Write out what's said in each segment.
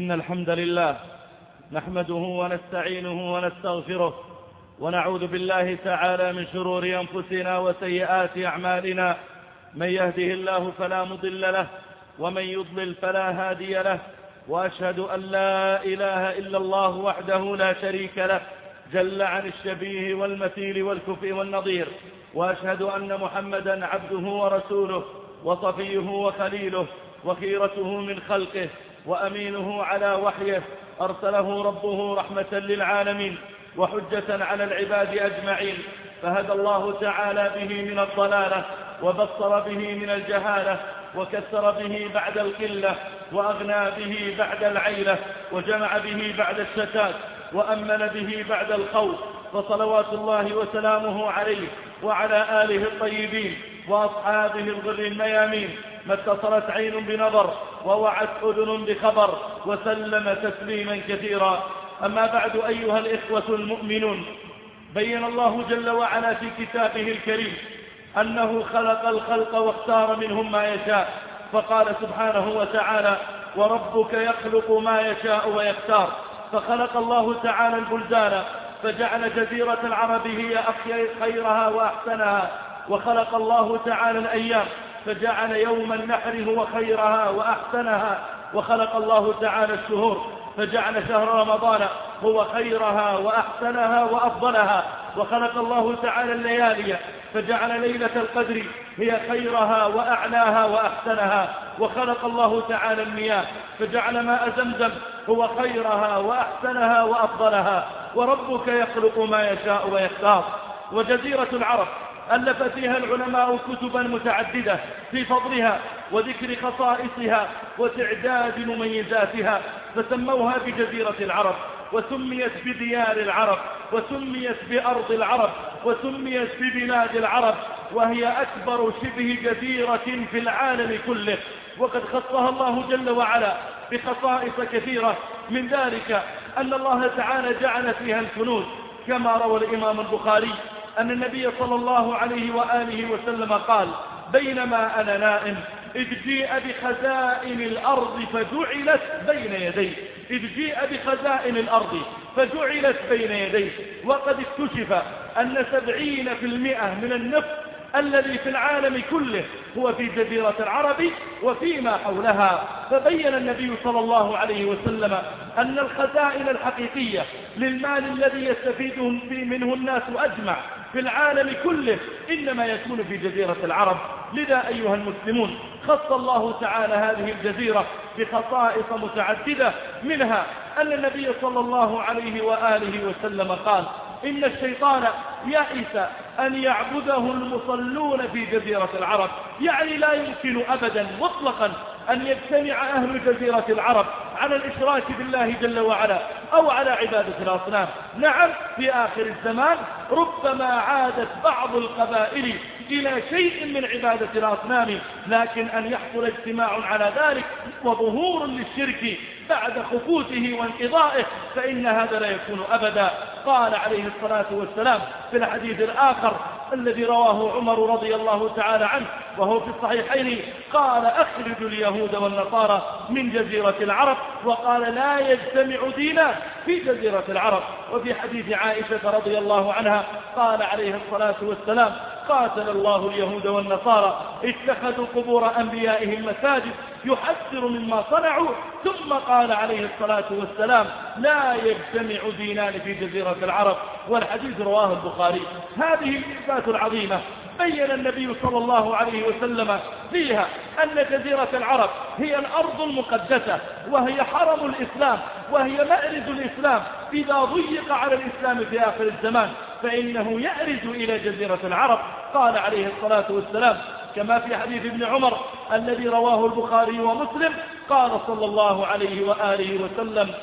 إن الحمد لله نحمده ونستعينه ونستغفره ونعوذ بالله تعالى من شرور أنفسنا وسيئات أعمالنا. من يهده الله فلا مضل له ومن يضلل فلا هادي له. وأشهد أن لا إله إلا الله وحده لا شريك له جل عن الشبيه والمثيل والكفء والنظير. وأشهد أن محمدا عبده ورسوله وصفيه وخليله وخيرته من خلقه. وأمينه على وحيه أرسله ربه رحمة للعالمين وحجة على العباد أجمعين. فهدى الله تعالى به من الضلالة وبصر به من الجهالة وكسر به بعد القلة وأغنى به بعد العيلة وجمع به بعد الشتات وأمن به بعد الخوف. فصلوات الله وسلامه عليه وعلى آله الطيبين. وأصحابه الغر الميامين ما اتصلت عين بنظر ووعت أذن بخبر وسلم تسليما كثيرا. أما بعد أيها الإخوة المؤمنون بين الله جل وعلا في كتابه الكريم أنه خلق الخلق واختار منهم ما يشاء فقال سبحانه وتعالى وربك يخلق ما يشاء ويختار فخلق الله تعالى البلدان فجعل جزيرة العرب هي خيرها وأحسنها. وخلق الله تعالى الأيام فجعل يوم النحر هو خيرها وأحسنها وخلق الله تعالى الشهور فجعل شهر رمضان هو خيرها وأحسنها وأفضلها وخلق الله تعالى الليالي فجعل ليلة القدر هي خيرها وأعلاها وأحسنها وخلق الله تعالى المياه فجعل ماء زمزم هو خيرها وأحسنها وأفضلها وربك يخلق ما يشاء ويختار وجزيرة العرب ألف فيها العلماء كتبا متعددة في فضلها وذكر خصائصها وتعداد مميزاتها فسموها بجزيرة العرب وسميت بديار العرب وسميت بأرض العرب وسميت ببلاد العرب وهي أكبر شبه جزيرة في العالم كله. وقد خصها الله جل وعلا بخصائص كثيرة من ذلك أن الله تعالى جعل فيها الكنوز كما روى الإمام البخاري أن النبي صلى الله عليه وآله وسلم قال بينما أنا نائم إذ جيء بخزائن الأرض فجعلت بين يديه إذ جيء بخزائن الأرض فجعلت بين يديه وقد اكتشف أن سبعين في المئة من النفط الذي في العالم كله هو في جزيرة العرب وفيما حولها. فبين النبي صلى الله عليه وسلم أن الخزائن الحقيقية للمال الذي يستفيد منه الناس أجمع. في العالم كله إنما يكون في جزيرة العرب. لذا أيها المسلمون خص الله تعالى هذه الجزيرة بخصائص متعددة منها أن النبي صلى الله عليه وآله وسلم قال إن الشيطان يئس أن يعبده المصلون في جزيرة العرب. يعني لا يمكن أبدا مطلقا أن يجتمع أهل جزيرة العرب على الإشراك بالله جل وعلا. أو على عبادة الأصنام. نعم في آخر الزمان ربما عادت بعض القبائل إلى شيء من عبادة الأصنام لكن أن يحصل اجتماع على ذلك وظهور للشرك بعد خفوته وانقضائه فإن هذا لا يكون أبدا. قال عليه الصلاة والسلام في الحديث الآخر الذي رواه عمر رضي الله تعالى عنه وهو في الصحيحين قال أخرجوا اليهود والنصارى من جزيرة العرب وقال لا يجتمع دينا في جزيرة العرب. وفي حديث عائشة رضي الله عنها قال عليه الصلاة والسلام قاتل الله اليهود والنصارى اتخذوا قبور أنبيائهم مساجد يحذر مما صنعوا ثم قال عليه الصلاة والسلام لا يجتمع دينان في جزيرة العرب. والحديث رواه البخاري. هذه الإثبات العظيمة. بين النبي صلى الله عليه وسلم فيها أن جزيرة العرب هي الأرض المقدسة وهي حرم الإسلام وهي مأرز الإسلام إذا ضيق على الإسلام في آخر الزمان. فإنه يأرز إلى جزيرة العرب. قال عليه الصلاة والسلام كما في حديث ابن عمر الذي رواه البخاري ومسلم قال صلى الله عليه وآله وسلم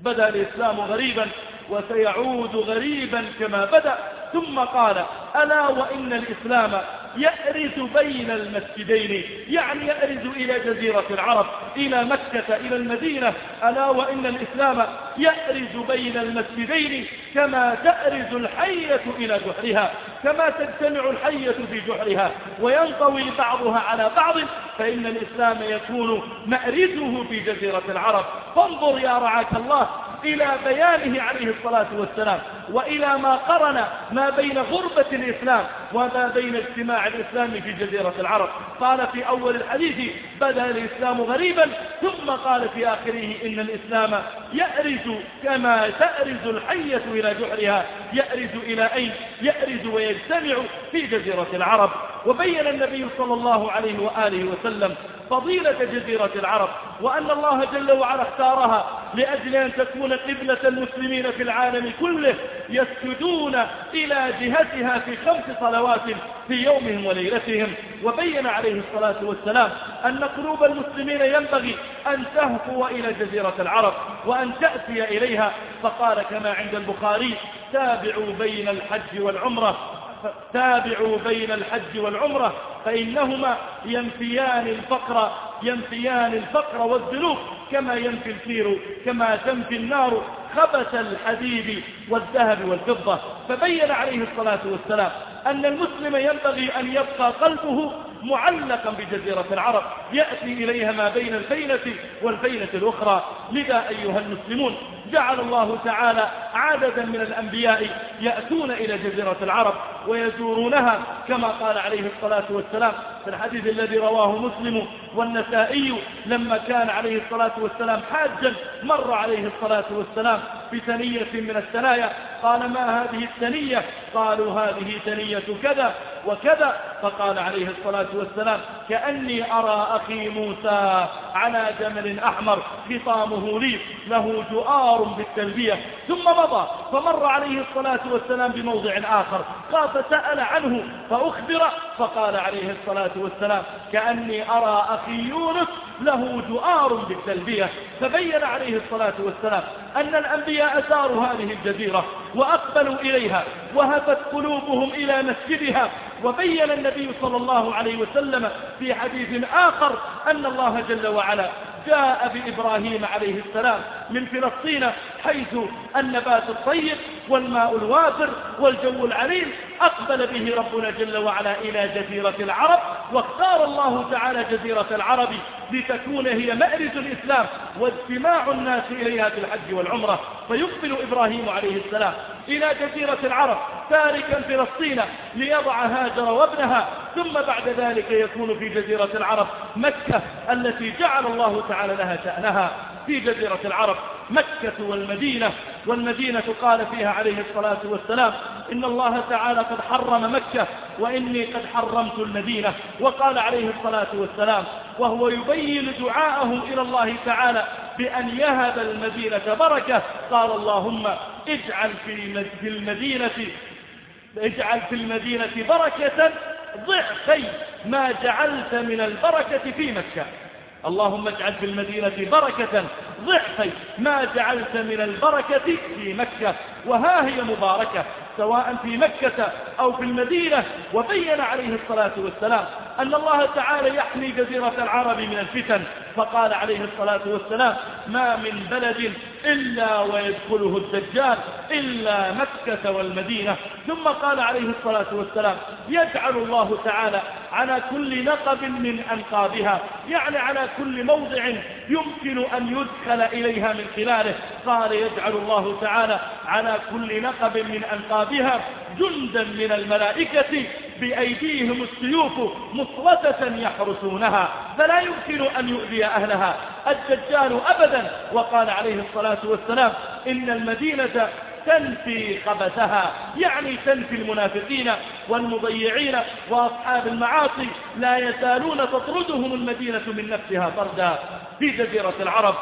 بدأ الإسلام غريبا وسيعود غريبا كما بدأ ثم قال ألا وإن الإسلام يأرز بين المسجدين يعني يأرز إلى جزيرة العرب إلى مكة إلى المدينة. ألا وإن الإسلام يأرز بين المسجدين كما تأرز الحية إلى جحرها كما تجتمع الحية في جحرها وينطوي بعضها على بعض. فإن الإسلام يكون مأرزه في جزيرة العرب. فانظر يا رعاك الله إلى بيانه عليه الصلاة والسلام وإلى ما قرن ما بين غربة الإسلام وما بين اجتماع الإسلام في جزيرة العرب. قال في أول الحديث بدأ الإسلام غريبا ثم قال في آخره إن الإسلام يأرز كما تأرز الحية إلى جحرها يأرز إلى أين؟ يأرز ويجتمع في جزيرة العرب. وبين النبي صلى الله عليه وآله وسلم فضيلة جزيرة العرب وأن الله جل وعلا اختارها لأجل أن تكون قبلة المسلمين في العالم كله يسجدون إلى جهتها في خمس صلوات في يومهم وليلتهم. وبين عليه الصلاة والسلام أن قلوب المسلمين ينبغي أن تهفو إلى جزيرة العرب وأن تأتي إليها. فقال كما عند البخاري تابعوا بين الحج والعمرة. تابعوا بين الحج والعمرة فإنهما ينفيان الفقر ينفيان الفقر والذنوب كما ينفي الكير كما تنفي النار خبث الحديد والذهب والفضة. فبين عليه الصلاة والسلام أن المسلم ينبغي أن يبقى قلبه معلقا بجزيرة العرب يأتي إليها ما بين الفينة والفينة الأخرى. لذا أيها المسلمون جعل الله تعالى عددا من الأنبياء يأتون إلى جزيرة العرب ويزورونها كما قال عليه الصلاة والسلام في الحديث الذي رواه مسلم والنسائي لما كان عليه الصلاة والسلام حاجا مر عليه الصلاة والسلام بثنية من الثنايا قال ما هذه الثنية قالوا هذه ثنية كذا وكذا فقال عليه الصلاة والسلام كأني أرى أخي موسى على جمل أحمر خطامه لي له جؤار بالتلبية. ثم مضى فمر عليه الصلاة والسلام بموضع آخر. قال فسأل عنه فأخبر فقال عليه الصلاة والسلام كأني أرى أخي يونس له جؤار بالتلبية. فبين عليه الصلاة والسلام أن الأنبياء زاروا هذه الجزيرة وأقبلوا إليها وهفت قلوبهم إلى مسجدها وبين النبي صلى الله عليه وسلم في حديث آخر أن الله جل وعلا جاء بإبراهيم عليه السلام من فلسطين حيث النبات الطيب والماء الوافر والجو العليم أقبل به ربنا جل وعلا إلى جزيرة العرب واختار الله تعالى جزيرة العرب لتكون هي مأرز الإسلام واجتماع الناس إليها في الحج والعمرة. فيقبل إبراهيم عليه السلام إلى جزيرة العرب تاركا فلسطين ليضع هاجر وابنها ثم بعد ذلك يكون في جزيرة العرب مكة التي جعل الله تعالى لها شأنها. في جزيرة العرب مكة والمدينة والمدينة قال فيها عليه الصلاة والسلام إن الله تعالى قد حرم مكة وإني قد حرمت المدينة. وقال عليه الصلاة والسلام وهو يبين دعاءه إلى الله تعالى بأن يهب المدينة بركة. قال اللهم اجعل في المدينة اجعل في المدينة بركة ضعفي ما جعلت من البركة في مكة. اللهم اجعل في المدينة بركة ضعفي ما جعلت من البركة في مكة. وها هي مباركة سواء في مكة أو في المدينة. وبين عليه الصلاة والسلام أن الله تعالى يحمي جزيرة العرب من الفتن. فقال عليه الصلاة والسلام ما من بلد إلا ويدخله الدجال إلا مكة والمدينة. ثم قال عليه الصلاة والسلام يجعل الله تعالى على كل نقب من أنقابها يعني على كل موضع يمكن أن يدخل إليها من خلاله. قال يجعل الله تعالى على كل نقب من أنقابها جندا من الملائكة بأيديهم السيوف مصوتة يحرسونها فلا يمكن أن يؤذي أهلها. الدجال أبدا وقال عليه الصلاة والسلام إن المدينة تنفي خبثها يعني تنفي المنافقين والمضيعين وأصحاب المعاصي لا يزالون تطردهم المدينة من نفسها طردا. في جزيرة العرب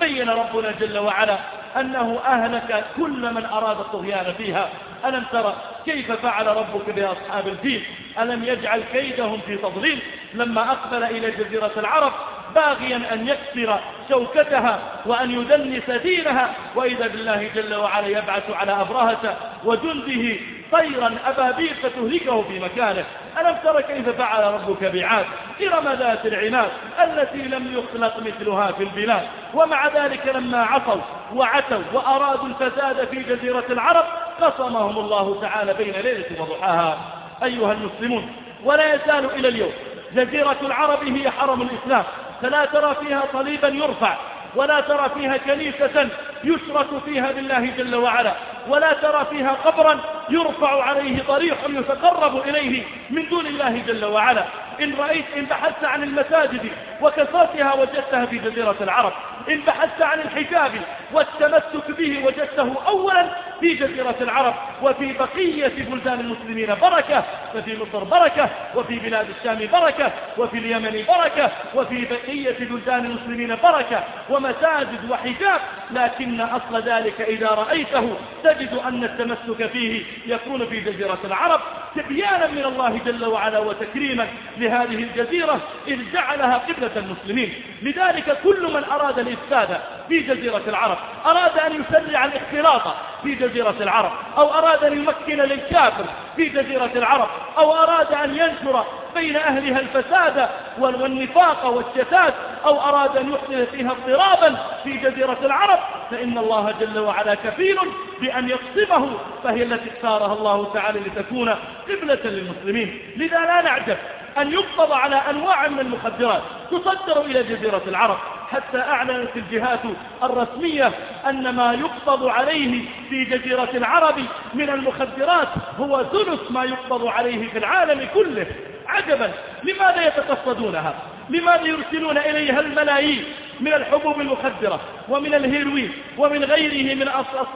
بين ربنا جل وعلا أنه أهلك كل من أراد الطغيان فيها. ألم ترى كيف فعل ربك بأصحاب الفيل؟ ألم يجعل كيدهم في تضليل؟ لما أقبل إلى جزيرة العرب باغيا أن يكسر شوكتها وأن يدنس دينها وإذا بالله جل وعلا يبعث على أبرهة وجنده طيرا أبابيل فتهلكه في مكانه. ألم تر كيف فعل ربك بعاد؟ إرم ذات العناد التي لم يخلق مثلها في البلاد. ومع ذلك لما عصوا وعتوا وأرادوا الفساد في جزيرة العرب قصمهم الله تعالى بين ليلة وضحاها. أيها المسلمون ولا يزال إلى اليوم جزيرة العرب هي حرم الإسلام. فلا ترى فيها صليبا يرفع ولا ترى فيها كنيسة يشرك فيها بالله جل وعلا ولا ترى فيها قبرا يرفع عليه ضريح يتقرب إليه من دون الله جل وعلا. إن رأيت إن بحثت عن المساجد وكثرتها وجدتها في جزيرة العرب. إن بحثت عن الحجاب والتمسك به وجدته أولا في جزيرة العرب وفي بقية بلدان المسلمين بركة ففي مصر بركة وفي بلاد الشام بركة وفي اليمن بركة وفي بقية بلدان المسلمين بركة ومساجد وحجاب. لكن أصل ذلك إذا رأيته تجد أن التمسك فيه يكون في جزيرة العرب تبيانا من الله جل وعلا وتكريما لهذه الجزيرة إذ جعلها قبلة المسلمين. لذلك كل من أراد الإفساد في جزيرة العرب. أراد أن يسرع الاختلاط في جزيرة العرب أو أراد أن يمكن للكافر في جزيرة العرب أو أراد أن ينشر بين أهلها الفساد والنفاق والشتات أو أراد أن يحدث فيها اضطرابا في جزيرة العرب. فإن الله جل وعلا كفيل بأن يقصبه فهي التي اختارها الله تعالى لتكون قبلة للمسلمين. لذا لا نعجب أن يقبض على أنواع من المخدرات تصدر إلى جزيرة العرب. حتى أعلنت الجهات الرسمية أن ما يقبض عليه في جزيرة العرب من المخدرات هو ثلث ما يقبض عليه في العالم كله. عجبا. لماذا يتقصدونها؟ لماذا يرسلون إليها الملايين من الحبوب المخدرة ومن الهيروين ومن غيره من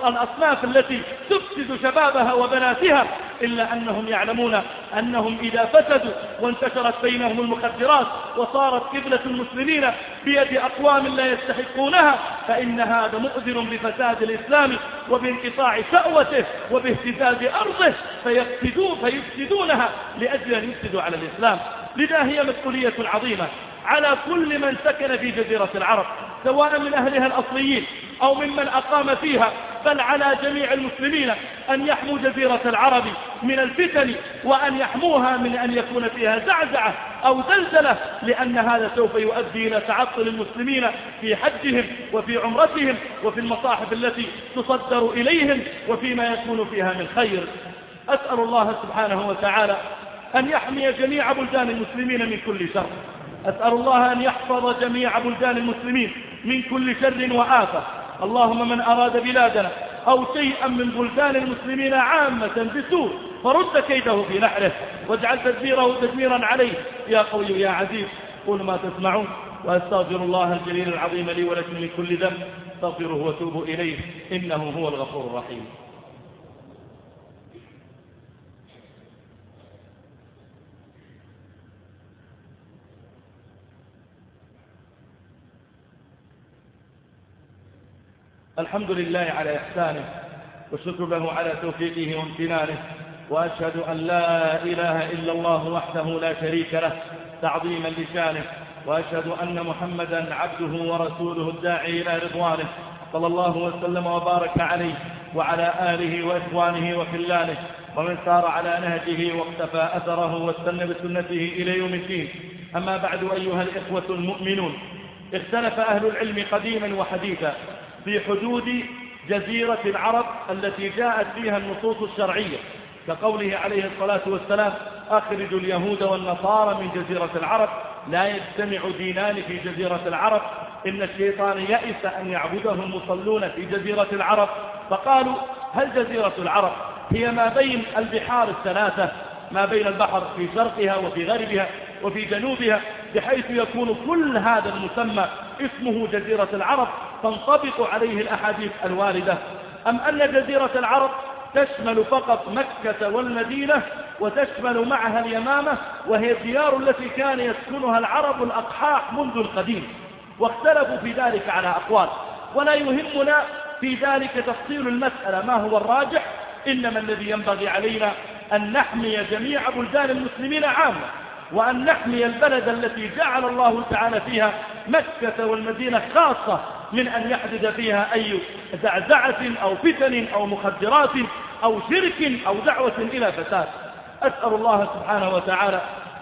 الأصناف التي تفسد شبابها وبناتها إلا أنهم يعلمون أنهم إذا فسدوا وانتشرت بينهم المخدرات وصارت قبلة المسلمين بيد أقوام لا يستحقونها فإن هذا مؤذن بفساد الإسلام وبانقطاع سأوته وباهتزاز أرضه فيفسدون فيفسدونها لأجل أن يفسدوا على الإسلام. لذا هي مسؤولية عظيمة على كل من سكن في جزيرة العرب. سواء من أهلها الأصليين أو ممن أقام فيها بل على جميع المسلمين أن يحموا جزيرة العرب من الفتن وأن يحموها من أن يكون فيها زعزعة أو زلزلة لأن هذا سوف يؤدي إلى تعطل المسلمين في حجهم وفي عمرتهم وفي المصاحف التي تصدر إليهم وفيما يكون فيها من خير. أسأل الله سبحانه وتعالى أن يحمي جميع بلدان المسلمين من كل شر. أسأل الله أن يحفظ جميع بلدان المسلمين من كل شر وآفة. اللهم من أراد بلادنا أو شيئا من بلدان المسلمين عامة بسوء فرد كيده في نحره واجعل تدبيره تدميرا عليه. يا قوي يا عزيز قول ما تسمعون وأستغفر الله الجليل العظيم لي ولكم من كل ذنب. استغفروه وتوبوا إليه إنه هو الغفور الرحيم. الحمد لله على إحسانه والشكر له على توفيقه وامتنانه وأشهد أن لا إله إلا الله وحده لا شريك له تعظيما لشانه وأشهد أن محمدا عبده ورسوله الداعي إلى رضوانه صلى الله وسلم وبارك عليه وعلى آله وإخوانه وخلانه ومن سار على نهجه واقتفى أثره واستنى بسنته إلى يوم الدين. أما بعد أيها الإخوة المؤمنون اختلف أهل العلم قديما وحديثا في حدود جزيرة العرب التي جاءت فيها النصوص الشرعية كقوله عليه الصلاة والسلام أخرجوا اليهود والنصارى من جزيرة العرب لا يجتمع دينان في جزيرة العرب إن الشيطان يئس أن يعبده المصلون في جزيرة العرب. فقالوا هل جزيرة العرب هي ما بين البحار الثلاثة ما بين البحر في شرقها وفي غربها وفي جنوبها بحيث يكون كل هذا المسمى اسمه جزيرة العرب تنطبق عليه الأحاديث الواردة. أم أن جزيرة العرب تشمل فقط مكة والمدينة وتشمل معها اليمامة وهي الديار التي كان يسكنها العرب الأقحاح منذ القديم. واختلفوا في ذلك على أقوال. ولا يهمنا في ذلك تفصيل المسألة. ما هو الراجح؟ إنما الذي ينبغي علينا أن نحمي جميع بلدان المسلمين عامة وأن نحمي البلد التي جعل الله تعالى فيها مكة والمدينة خاصة من أن يحدث فيها أي زعزعة أو فتن أو مخدرات أو شرك أو دعوة إلى فساد. أسأل الله سبحانه وتعالى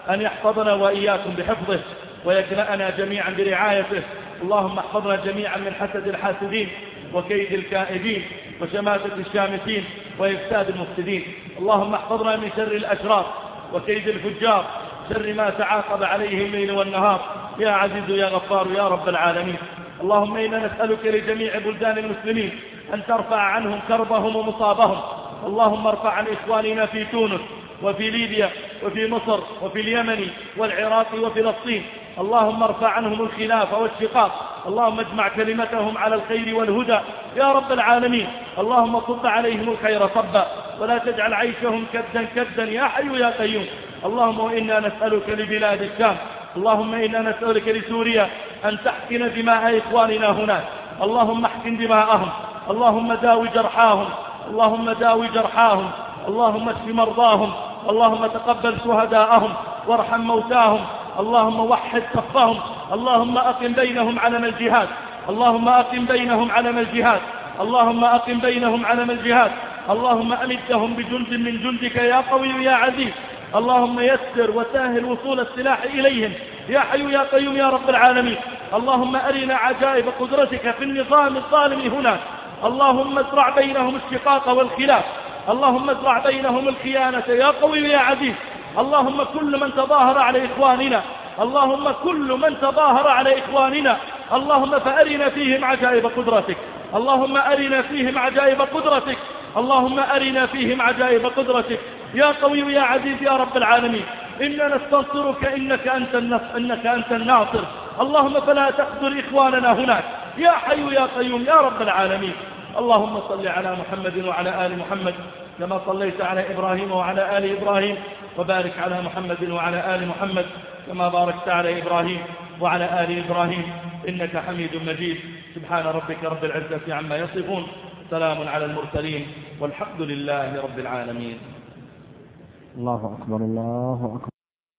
أن يحفظنا وإياكم بحفظه ويكلأنا جميعا برعايته. اللهم احفظنا جميعا من حسد الحاسدين وكيد الكائدين وشماتة الشامتين وإفساد المفسدين. اللهم احفظنا من شر الأشرار وكيد الفجار شر ما تعاقب عليه الليل والنهار. يا عزيز يا غفار يا رب العالمين. اللهم إنا نسألك لجميع بلدان المسلمين أن ترفع عنهم كربهم ومصابهم. اللهم ارفع عن إخواننا في تونس وفي ليبيا وفي مصر وفي اليمن والعراق وفلسطين. اللهم ارفع عنهم الخلاف والشقاق. اللهم اجمع كلمتهم على الخير والهدى. يا رب العالمين اللهم صب عليهم الخير صبا. ولا تجعل عيشهم كدا كدا يا حي يا قيوم. اللهم وإنا نسألك لبلاد الشام. اللهم إنا نسألك لسوريا. أن تحقن دماء إخواننا هناك اللهم احقن دماءهم. اللهم داوي جرحاهم. اللهم داوي جرحاهم. اللهم اشف مرضاهم. اللهم تقبل شهداءهم. وارحم موتاهم. اللهم وحد صفهم اللهم أقم بينهم علم الجهاد. اللهم أقم بينهم علم الجهاد. اللهم أقم بينهم علم الجهاد. اللهم أمدهم بجند من جندك يا قوي يا عزيز. اللهم يسر وسهل وصول السلاح إليهم. يا حي يا قيوم يا رب العالمين. اللهم أرنا عجائب قدرتك في النظام الظالم هناك اللهم ازرع بينهم الشقاق والخلاف. اللهم ازرع بينهم الخيانة يا قوي يا عزيز. اللهم كل من تظاهر على إخواننا. اللهم كل من تظاهر على إخواننا. اللهم فأرنا فيهم عجائب قدرتك. اللهم أرنا فيهم عجائب قدرتك. اللهم أرنا فيهم عجائب قدرتك. يا قوي يا عزيز يا رب العالمين. إننا نستنصرك إنك أنت, إنك أنت الناصر. اللهم فلا تخذل إخواننا هناك. يا حي يا قيوم يا رب العالمين. اللهم صل على محمد وعلى آل محمد كما صليت على إبراهيم وعلى آل إبراهيم وبارك على محمد وعلى آل محمد كما باركت على إبراهيم وعلى آل إبراهيم. إنك حميد مجيد. سبحان ربك رب العزة عما يصفون. سلام على المرسلين والحمد لله رب العالمين. الله أكبر الله أكبر.